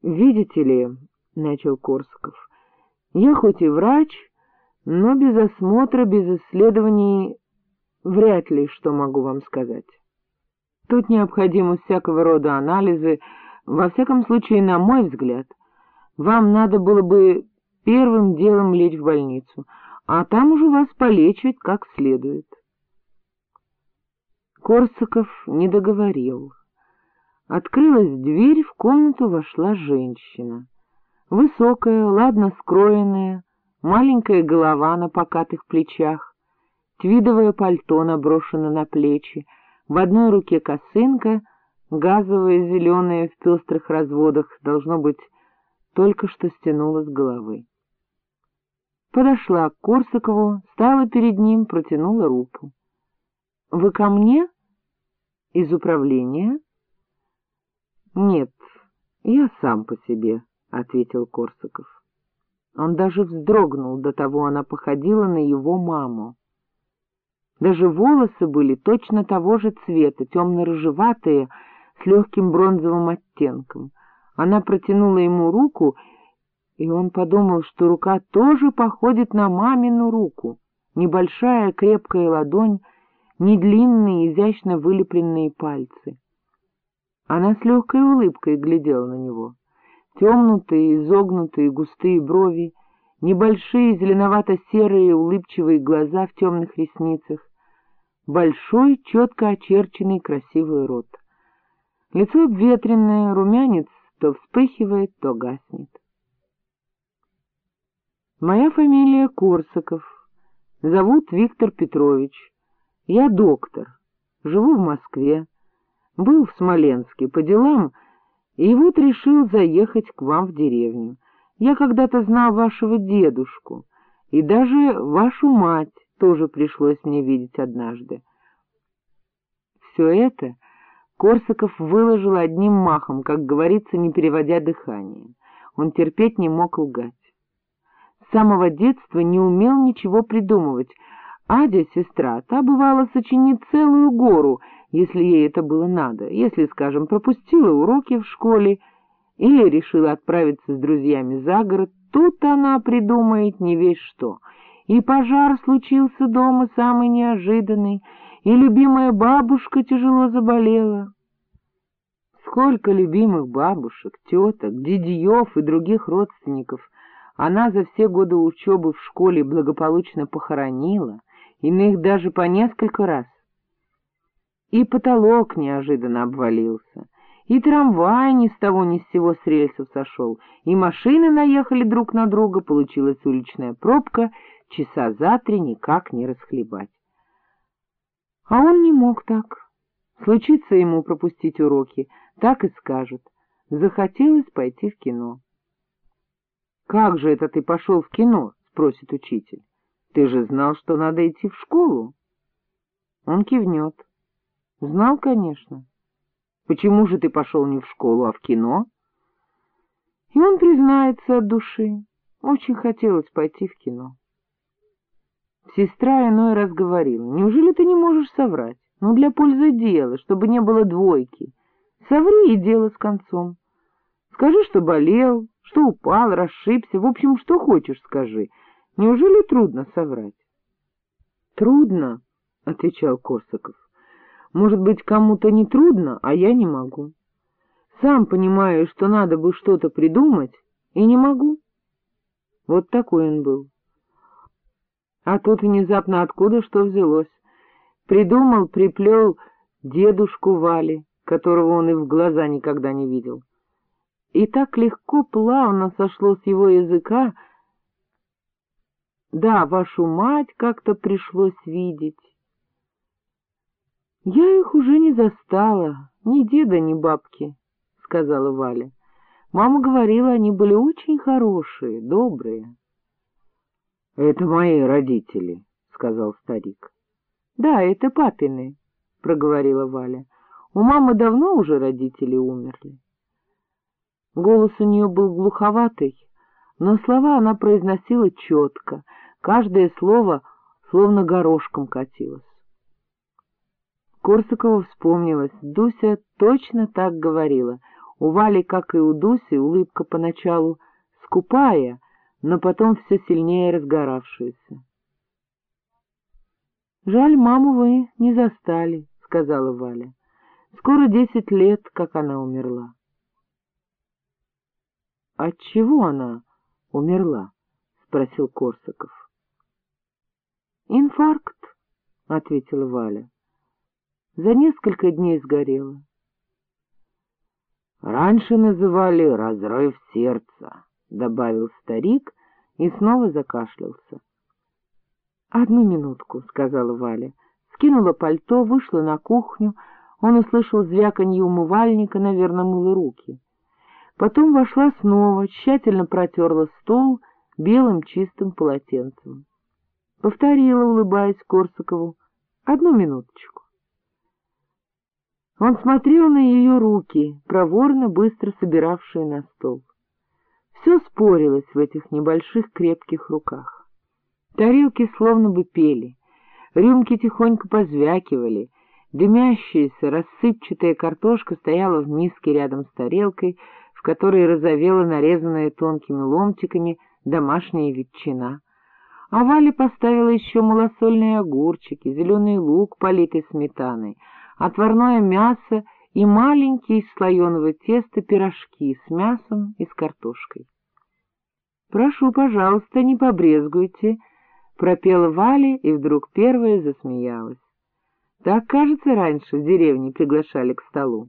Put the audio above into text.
— Видите ли, — начал Корсаков, — я хоть и врач, но без осмотра, без исследований вряд ли что могу вам сказать. Тут необходимы всякого рода анализы, во всяком случае, на мой взгляд, вам надо было бы первым делом лечь в больницу, а там уже вас полечат как следует. Корсаков не договорил. Открылась дверь, в комнату вошла женщина. Высокая, ладно скроенная, маленькая голова на покатых плечах, твидовое пальто наброшено на плечи, в одной руке косынка, газовая зеленая в пестрых разводах, должно быть, только что стянула с головы. Подошла к Корсакову, стала перед ним, протянула руку. — Вы ко мне? — Из управления? —— Нет, я сам по себе, — ответил Корсаков. Он даже вздрогнул, до того она походила на его маму. Даже волосы были точно того же цвета, темно-рыжеватые, с легким бронзовым оттенком. Она протянула ему руку, и он подумал, что рука тоже походит на мамину руку. Небольшая крепкая ладонь, не длинные, изящно вылепленные пальцы. Она с легкой улыбкой глядела на него. Темнутые, изогнутые, густые брови, небольшие зеленовато-серые улыбчивые глаза в темных ресницах, большой, четко очерченный красивый рот. Лицо обветренное, румянец то вспыхивает, то гаснет. Моя фамилия Корсаков. Зовут Виктор Петрович. Я доктор. Живу в Москве. Был в Смоленске по делам, и вот решил заехать к вам в деревню. Я когда-то знал вашего дедушку, и даже вашу мать тоже пришлось мне видеть однажды. Все это Корсаков выложил одним махом, как говорится, не переводя дыхание. Он терпеть не мог лгать. С самого детства не умел ничего придумывать. Адя, сестра, та бывала сочинит целую гору — если ей это было надо, если, скажем, пропустила уроки в школе или решила отправиться с друзьями за город, тут она придумает не весь что. И пожар случился дома самый неожиданный, и любимая бабушка тяжело заболела. Сколько любимых бабушек, теток, дядьев и других родственников она за все годы учебы в школе благополучно похоронила, иных даже по несколько раз. И потолок неожиданно обвалился, и трамвай ни с того ни с сего с рельсов сошел, и машины наехали друг на друга, получилась уличная пробка, часа за три никак не расхлебать. А он не мог так. Случится ему пропустить уроки, так и скажет. Захотелось пойти в кино. — Как же это ты пошел в кино? — спросит учитель. — Ты же знал, что надо идти в школу. Он кивнет. — Знал, конечно. Почему же ты пошел не в школу, а в кино? И он признается от души. Очень хотелось пойти в кино. Сестра иной раз говорила, неужели ты не можешь соврать? Ну, для пользы дела, чтобы не было двойки. Соври и дело с концом. Скажи, что болел, что упал, расшибся, в общем, что хочешь скажи. Неужели трудно соврать? — Трудно, — отвечал Корсаков. Может быть, кому-то не трудно, а я не могу. Сам понимаю, что надо бы что-то придумать, и не могу. Вот такой он был. А тут внезапно откуда что взялось. Придумал, приплел дедушку Вали, которого он и в глаза никогда не видел. И так легко, плавно сошло с его языка. Да, вашу мать как-то пришлось видеть. — Я их уже не застала, ни деда, ни бабки, — сказала Валя. Мама говорила, они были очень хорошие, добрые. — Это мои родители, — сказал старик. — Да, это папины, — проговорила Валя. У мамы давно уже родители умерли. Голос у нее был глуховатый, но слова она произносила четко, каждое слово словно горошком катилось. Корсакова вспомнилась. Дуся точно так говорила. У Вали, как и у Дуси, улыбка поначалу скупая, но потом все сильнее разгоравшаяся. — Жаль, маму вы не застали, — сказала Валя. — Скоро десять лет, как она умерла. — От чего она умерла? — спросил Корсаков. — Инфаркт, — ответила Валя. За несколько дней сгорела. — Раньше называли разрыв сердца, — добавил старик и снова закашлялся. — Одну минутку, — сказала Валя. Скинула пальто, вышла на кухню. Он услышал звяканье умывальника, наверное, мыла руки. Потом вошла снова, тщательно протерла стол белым чистым полотенцем. Повторила, улыбаясь Корсакову, — одну минуточку. Он смотрел на ее руки, проворно, быстро собиравшие на стол. Все спорилось в этих небольших крепких руках. Тарелки словно бы пели, рюмки тихонько позвякивали, дымящаяся, рассыпчатая картошка стояла в миске рядом с тарелкой, в которой разовела нарезанная тонкими ломтиками домашняя ветчина. А Валя поставила еще малосольные огурчики, зеленый лук, политый сметаной, отварное мясо и маленькие из слоеного теста пирожки с мясом и с картошкой. — Прошу, пожалуйста, не побрезгуйте, пропела Валя и вдруг первая засмеялась. Так, кажется, раньше в деревне приглашали к столу.